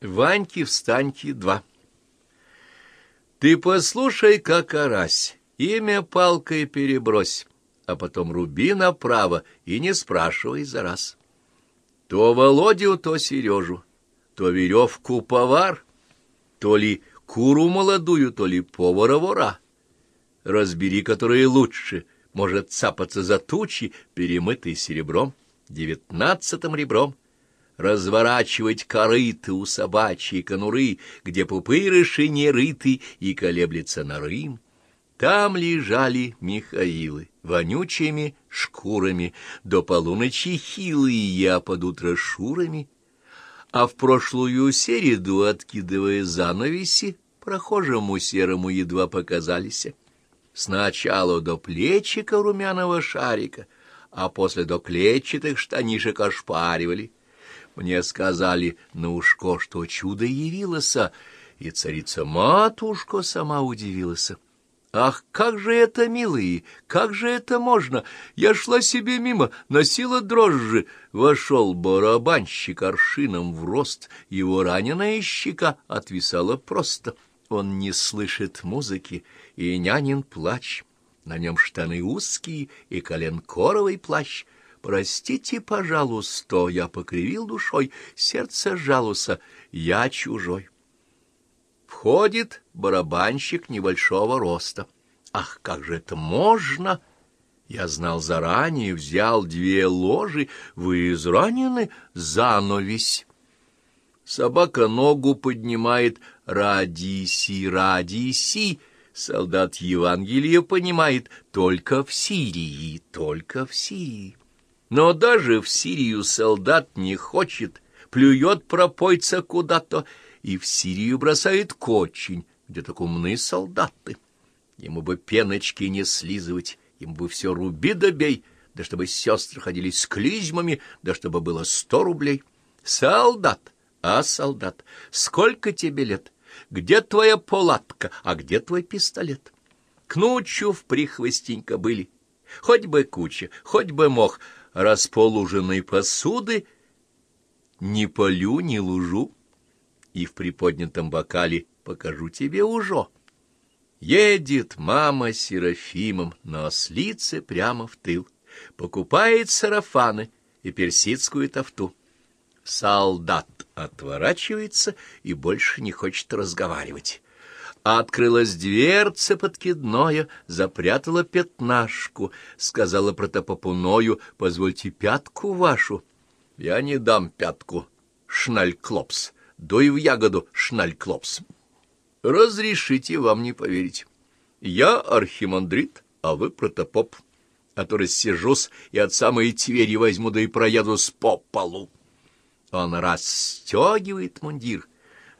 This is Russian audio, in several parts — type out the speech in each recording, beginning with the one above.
Ваньки-встаньки два. Ты послушай, как орась, имя палкой перебрось, а потом руби направо и не спрашивай за раз. То Володю, то Сережу, то веревку повар, то ли куру молодую, то ли повара вора. Разбери, которые лучше, может цапаться за тучи, перемытый серебром, девятнадцатым ребром разворачивать корыты у собачьей конуры, где пупырыши не рыты и колеблется нарым. Там лежали Михаилы, вонючими шкурами, до полуночи хилые, а под утро шурами. А в прошлую середу, откидывая занавеси, прохожему серому едва показались. Сначала до плечика румяного шарика, а после до клетчатых штанишек ошпаривали — мне сказали на ушко, что чудо явилось, и царица-матушка сама удивилась. Ах, как же это, милые, как же это можно? Я шла себе мимо, носила дрожжи. Вошел барабанщик аршином в рост, его раненая щека отвисала просто. Он не слышит музыки, и нянин плач. На нем штаны узкие и коленкоровый плащ — Простите, пожалуйста, я покривил душой, сердце жалуса, я чужой. Входит барабанщик небольшого роста. Ах, как же это можно! Я знал заранее, взял две ложи, вы изранены, зановесь. Собака ногу поднимает, радиси, радиси. Солдат Евангелия понимает, только в Сирии, только в Сирии. Но даже в Сирию солдат не хочет, плюет пропойца куда-то и в Сирию бросает кочень, где так умны солдаты. Ему бы пеночки не слизывать, ему бы все руби да бей, да чтобы сестры ходили с клизмами, да чтобы было сто рублей. Солдат, а солдат, сколько тебе лет? Где твоя палатка, а где твой пистолет? К ночью в прихвостенько были, хоть бы куча, хоть бы мох — расположенной посуды не полю, не лужу, и в приподнятом бокале покажу тебе ужо. Едет мама с Серафимом на ослице прямо в тыл, покупает сарафаны и персидскую тафту. Солдат отворачивается и больше не хочет разговаривать. Открылась дверца подкидное, запрятала пятнашку, сказала протопопуною, позвольте пятку вашу. Я не дам пятку, шнальклопс, дуй в ягоду, шнальклопс. Разрешите вам не поверить. Я архимандрит, а вы протопоп, а то рассижусь и от самой Твери возьму, да и проеду с по полу. Он расстегивает мундир,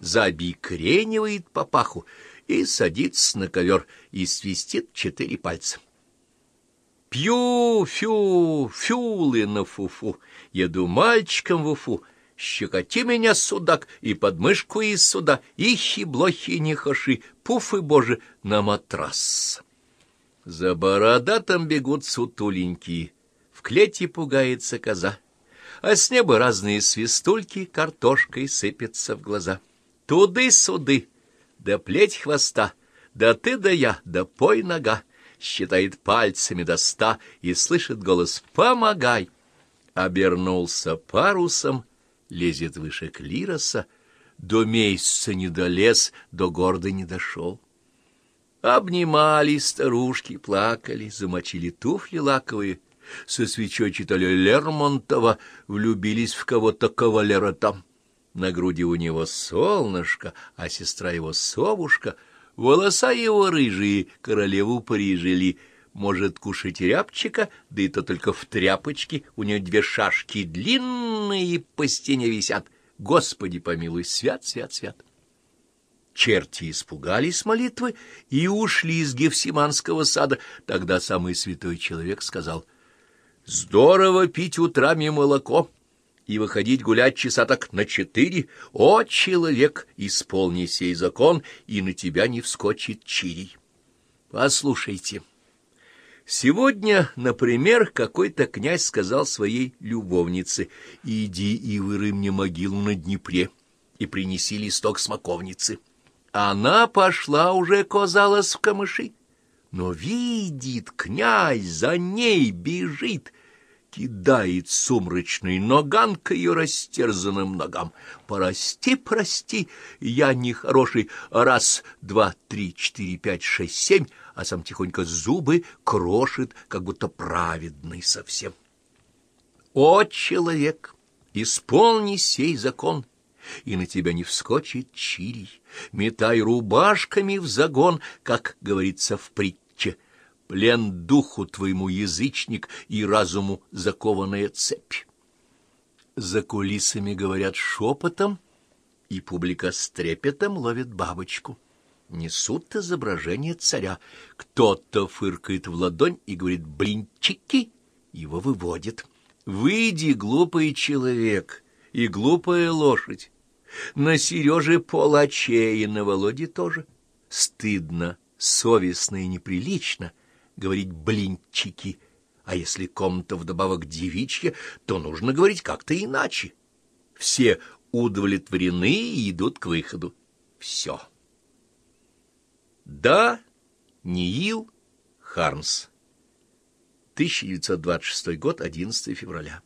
забикренивает папаху, и садится на ковер и свистит четыре пальца. Пью, фю, фюлы на фуфу, еду мальчиком в Уфу, щекоти меня, судак, и подмышку из суда, ихи, блохи, нехоши, пуфы, боже, на матрас. За бородатом бегут сутуленькие, в клете пугается коза, а с неба разные свистульки картошкой сыпятся в глаза. Туды-суды, да плеть хвоста, да ты да я, да пой нога, считает пальцами до ста и слышит голос «Помогай!» Обернулся парусом, лезет выше клироса, до месяца не долез, до горда не дошел. Обнимали старушки, плакали, замочили туфли лаковые, со свечой читали Лермонтова, влюбились в кого-то кавалера там. На груди у него солнышко, а сестра его совушка, волоса его рыжие, королеву прижили. Может, кушать рябчика, да и то только в тряпочке, у нее две шашки длинные по стене висят. Господи помилуй, свят, свят, свят. Черти испугались молитвы и ушли из Гефсиманского сада. Тогда самый святой человек сказал, «Здорово пить утрами молоко» и выходить гулять часа так на четыре. О, человек, исполни сей закон, и на тебя не вскочит чирий. Послушайте. Сегодня, например, какой-то князь сказал своей любовнице, «Иди и выры мне могилу на Днепре». и принеси листок смоковницы. Она пошла уже, казалось, в камыши, но видит, князь за ней бежит, кидает сумрачный к ее растерзанным ногам. «Прости, прости, я нехороший, раз, два, три, четыре, пять, шесть, семь», а сам тихонько зубы крошит, как будто праведный совсем. «О, человек, исполни сей закон!» и на тебя не вскочит чирий. Метай рубашками в загон, как говорится в притче. Плен духу твоему язычник и разуму закованная цепь. За кулисами говорят шепотом, и публика с трепетом ловит бабочку. Несут изображение царя. Кто-то фыркает в ладонь и говорит «блинчики», его выводит. «Выйди, глупый человек!» и глупая лошадь. На Сереже полочей, и на Володе тоже. Стыдно, совестно и неприлично говорить «блинчики», а если комната вдобавок девичья, то нужно говорить как-то иначе. Все удовлетворены и идут к выходу. Все. Да, Ниил Хармс. 1926 год, 11 февраля.